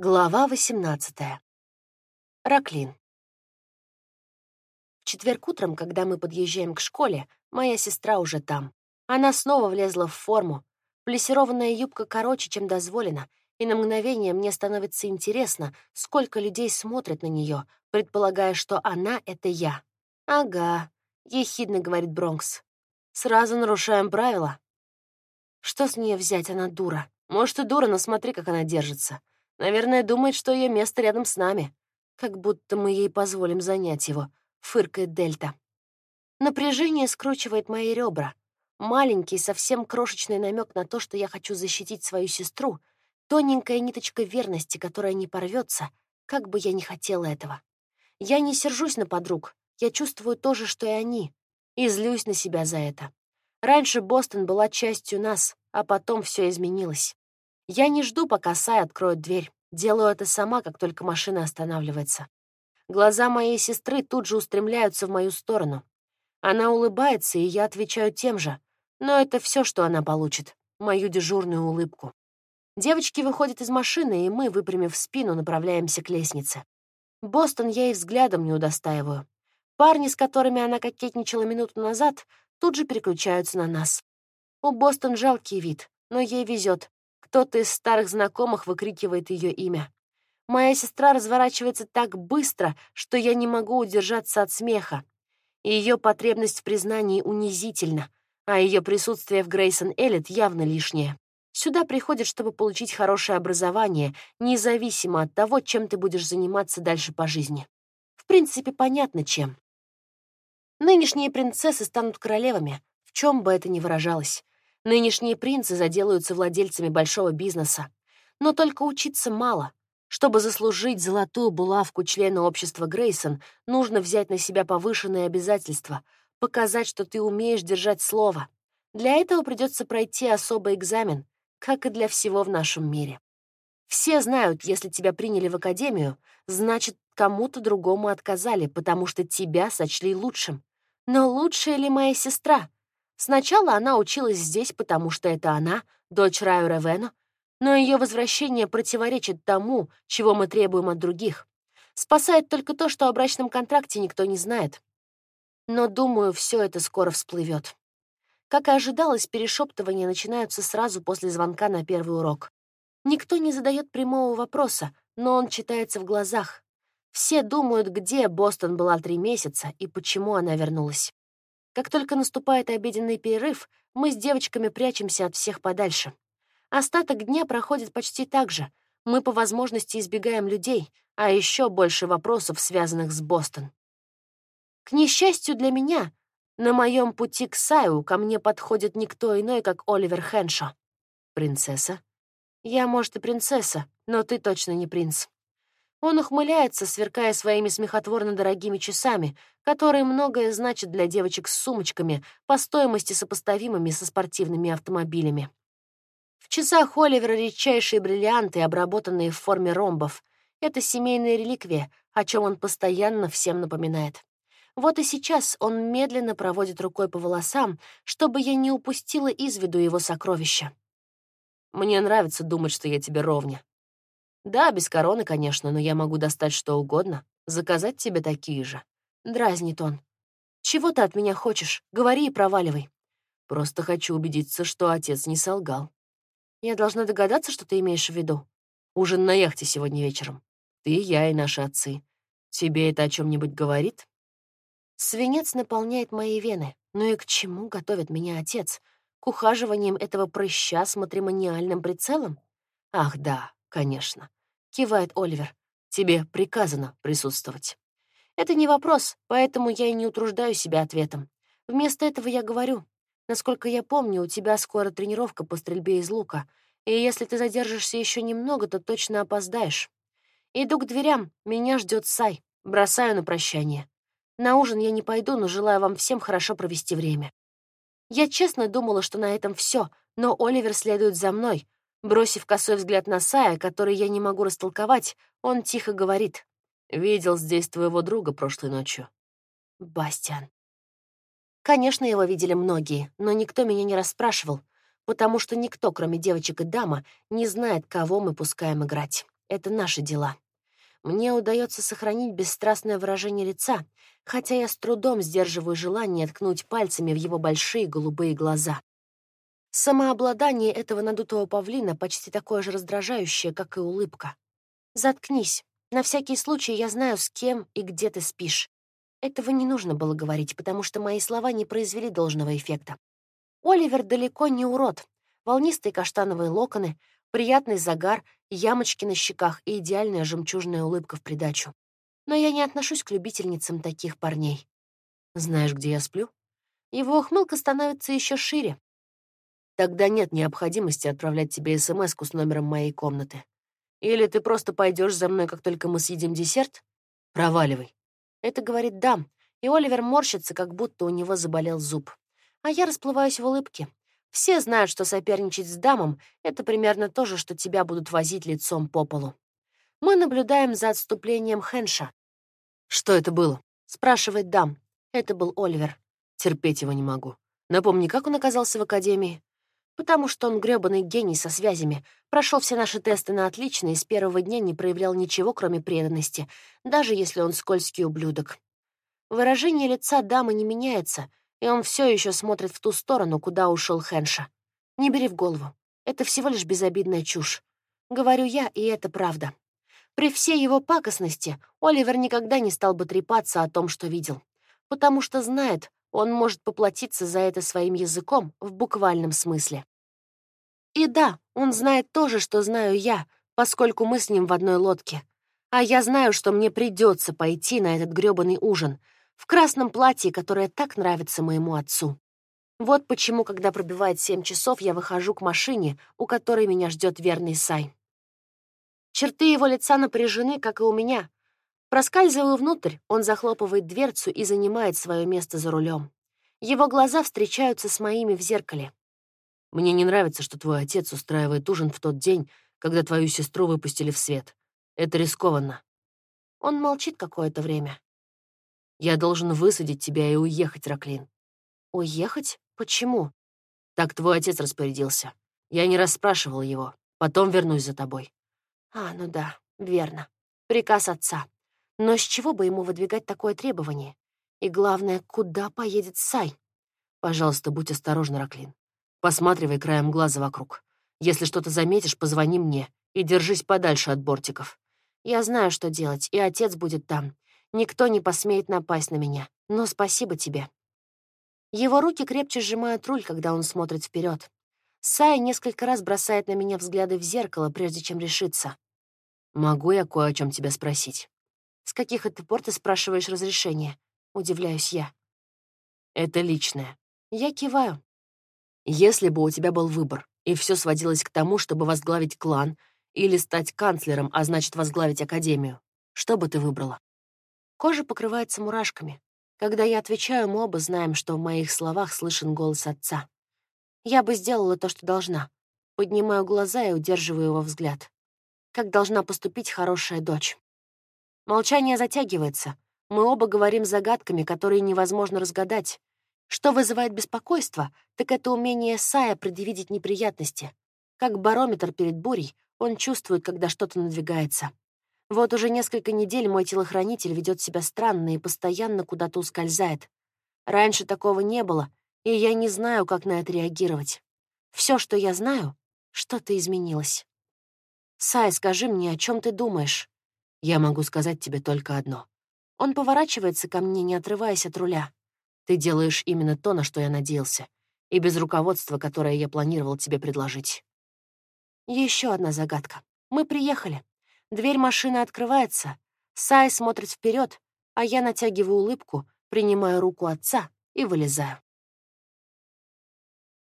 Глава 18. Раклин. В четверг утром, когда мы подъезжаем к школе, моя сестра уже там. Она снова влезла в форму. Плессированная юбка короче, чем дозволено, и на мгновение мне становится интересно, сколько людей смотрят на нее, предполагая, что она — это я. «Ага», — ехидно говорит Бронкс. «Сразу нарушаем правила». Что с нее взять, она дура. Может, и дура, но смотри, как она держится. Наверное, думает, что ее место рядом с нами. Как будто мы ей позволим занять его, фыркает Дельта. Напряжение скручивает мои ребра. Маленький, совсем крошечный намек на то, что я хочу защитить свою сестру, тоненькая ниточка верности, которая не порвется, как бы я ни хотела этого. Я не сержусь на подруг, я чувствую то же, что и они, и злюсь на себя за это. Раньше Бостон была частью нас, а потом все изменилось. Я не жду, пока Сай откроет дверь. Делаю это сама, как только машина останавливается. Глаза моей сестры тут же устремляются в мою сторону. Она улыбается, и я отвечаю тем же. Но это все, что она получит. Мою дежурную улыбку. Девочки выходят из машины, и мы, выпрямив спину, направляемся к лестнице. Бостон я и взглядом не удостаиваю. Парни, с которыми она кокетничала минуту назад, тут же переключаются на нас. У Бостон жалкий вид, но ей везет. Кто-то из старых знакомых выкрикивает ее имя. Моя сестра разворачивается так быстро, что я не могу удержаться от смеха. Ее потребность в признании унизительна, а ее присутствие в Грейсон Эллит явно лишнее. Сюда приходят, чтобы получить хорошее образование, независимо от того, чем ты будешь заниматься дальше по жизни. В принципе, понятно, чем. Нынешние принцессы станут королевами, в чем бы это ни выражалось. Нынешние принцы заделаются владельцами большого бизнеса. Но только учиться мало. Чтобы заслужить золотую булавку члена общества Грейсон, нужно взять на себя повышенные обязательства, показать, что ты умеешь держать слово. Для этого придется пройти особый экзамен, как и для всего в нашем мире. Все знают, если тебя приняли в академию, значит, кому-то другому отказали, потому что тебя сочли лучшим. Но лучшая ли моя сестра? Сначала она училась здесь, потому что это она, дочь Раю Ревену, но ее возвращение противоречит тому, чего мы требуем от других. Спасает только то, что о брачном контракте никто не знает. Но, думаю, все это скоро всплывет. Как и ожидалось, перешептывания начинаются сразу после звонка на первый урок. Никто не задает прямого вопроса, но он читается в глазах. Все думают, где Бостон была три месяца и почему она вернулась. Как только наступает обеденный перерыв, мы с девочками прячемся от всех подальше. Остаток дня проходит почти так же. Мы по возможности избегаем людей, а еще больше вопросов, связанных с Бостон. К несчастью для меня, на моем пути к Саю ко мне подходит никто иной, как Оливер Хеншо. Принцесса? Я, может, и принцесса, но ты точно не принц. Он ухмыляется, сверкая своими смехотворно дорогими часами, которые многое значат для девочек с сумочками, по стоимости сопоставимыми со спортивными автомобилями. В часах Оливера редчайшие бриллианты, обработанные в форме ромбов. Это семейная реликвия, о чем он постоянно всем напоминает. Вот и сейчас он медленно проводит рукой по волосам, чтобы я не упустила из виду его сокровища. «Мне нравится думать, что я тебе ровня», да, без короны, конечно, но я могу достать что угодно, заказать тебе такие же. Дразнит он. Чего ты от меня хочешь? Говори и проваливай. Просто хочу убедиться, что отец не солгал. Я должна догадаться, что ты имеешь в виду. Ужин на яхте сегодня вечером. Ты, я и наши отцы. Тебе это о чем нибудь говорит? Свинец наполняет мои вены. Ну и к чему готовит меня отец? К ухаживаниям этого прыща с матримониальным прицелом? Ах, да, конечно. — кивает Оливер. «Тебе приказано присутствовать». Это не вопрос, поэтому я и не утруждаю себя ответом. Вместо этого я говорю. Насколько я помню, у тебя скоро тренировка по стрельбе из лука, и если ты задержишься еще немного, то точно опоздаешь. Иду к дверям, меня ждет Сай. Бросаю на прощание. На ужин я не пойду, но желаю вам всем хорошо провести время. Я честно думала, что на этом все, но Оливер следует за мной, Бросив косой взгляд на Сая, который я не могу растолковать, он тихо говорит. «Видел здесь твоего друга прошлой ночью». Бастиан. Конечно, его видели многие, но никто меня не расспрашивал, потому что никто, кроме девочек и дама, не знает, кого мы пускаем играть. — это наши дела. Мне удается сохранить бесстрастное выражение лица, хотя я с трудом сдерживаю желание ткнуть пальцами в его большие голубые глаза. Самообладание этого надутого павлина почти такое же раздражающее, как и улыбка. «Заткнись. На всякий случай я знаю, с кем и где ты спишь». Этого не нужно было говорить, потому что мои слова не произвели должного эффекта. Оливер далеко не урод. Волнистые каштановые локоны, приятный загар, ямочки на щеках и идеальная жемчужная улыбка в придачу. Но я не отношусь к любительницам таких парней. Знаешь, где я сплю? Его ухмылка становится еще шире. Тогда нет необходимости отправлять тебе смс с номером моей комнаты. Или ты просто пойдешь за мной, как только мы съедим десерт? Проваливай. Это говорит дам, и Оливер морщится, как будто у него заболел зуб. А я расплываюсь в улыбке. Все знают, что соперничать с дамом — это примерно то же, что тебя будут возить лицом по полу. Мы наблюдаем за отступлением Хенша. «Что это было?» — спрашивает дам. Это был Оливер. Терпеть его не могу. Напомни, как он оказался в академии? Потому что он грёбаный гений со связями, прошел все наши тесты на отлично и с первого дня не проявлял ничего, кроме преданности, даже если он скользкий ублюдок. Выражение лица дамы не меняется, и он все еще смотрит в ту сторону, куда ушел Хенша. Не бери в голову. Это всего лишь безобидная чушь. Говорю я, и это правда. При всей его пакостности Оливер никогда не стал бы трепаться о том, что видел, потому что знает, он может поплатиться за это своим языком в буквальном смысле. И да, он знает то же, что знаю я, поскольку мы с ним в одной лодке. А я знаю, что мне придется пойти на этот грёбаный ужин — в красном платье, которое так нравится моему отцу. Вот почему, когда пробивает семь часов, я выхожу к машине, у которой меня ждет верный Сай. Черты его лица напряжены, как и у меня. Проскальзываю внутрь, он захлопывает дверцу и занимает свое место за рулем. Его глаза встречаются с моими в зеркале. «Мне не нравится, что твой отец устраивает ужин в тот день, когда твою сестру выпустили в свет. Это рискованно». Он молчит какое-то время. Я должен высадить тебя и уехать, Раклин. Уехать? Почему? Так твой отец распорядился. Я не расспрашивал его. Потом вернусь за тобой. А, ну да, верно. Приказ отца. Но с чего бы ему выдвигать такое требование? И главное, куда поедет Сай? Пожалуйста, будь осторожна, Раклин. Посматривай краем глаза вокруг. Если что-то заметишь, позвони мне и держись подальше от бортиков. Я знаю, что делать, и отец будет там. Никто не посмеет напасть на меня. Но спасибо тебе». Его руки крепче сжимают руль, когда он смотрит вперед. Сай несколько раз бросает на меня взгляды в зеркало, прежде чем решиться. «Могу я кое о чем тебя спросить?» «С каких это пор ты спрашиваешь разрешение?» Удивляюсь я. «Это личное». Я киваю. «Если бы у тебя был выбор, и все сводилось к тому, чтобы возглавить клан или стать канцлером, а значит, возглавить академию, что бы ты выбрала?» Кожа покрывается мурашками. Когда я отвечаю, мы оба знаем, что в моих словах слышен голос отца. Я бы сделала то, что должна. Поднимаю глаза и удерживаю его взгляд. Как должна поступить хорошая дочь. Молчание затягивается. Мы оба говорим загадками, которые невозможно разгадать. Что вызывает беспокойство, так это умение Сая предвидеть неприятности. Как барометр перед бурей, он чувствует, когда что-то надвигается. Вот уже несколько недель мой телохранитель ведет себя странно и постоянно куда-то ускользает. Раньше такого не было, и я не знаю, как на это реагировать. Все, что я знаю, что-то изменилось. Сай, скажи мне, о чем ты думаешь? Я могу сказать тебе только одно. Он поворачивается ко мне, не отрываясь от руля. Ты делаешь именно то, на что я надеялся, и без руководства, которое я планировал тебе предложить. Еще одна загадка. Мы приехали. Дверь машины открывается. Сай смотрит вперед, а я натягиваю улыбку, принимаю руку отца и вылезаю.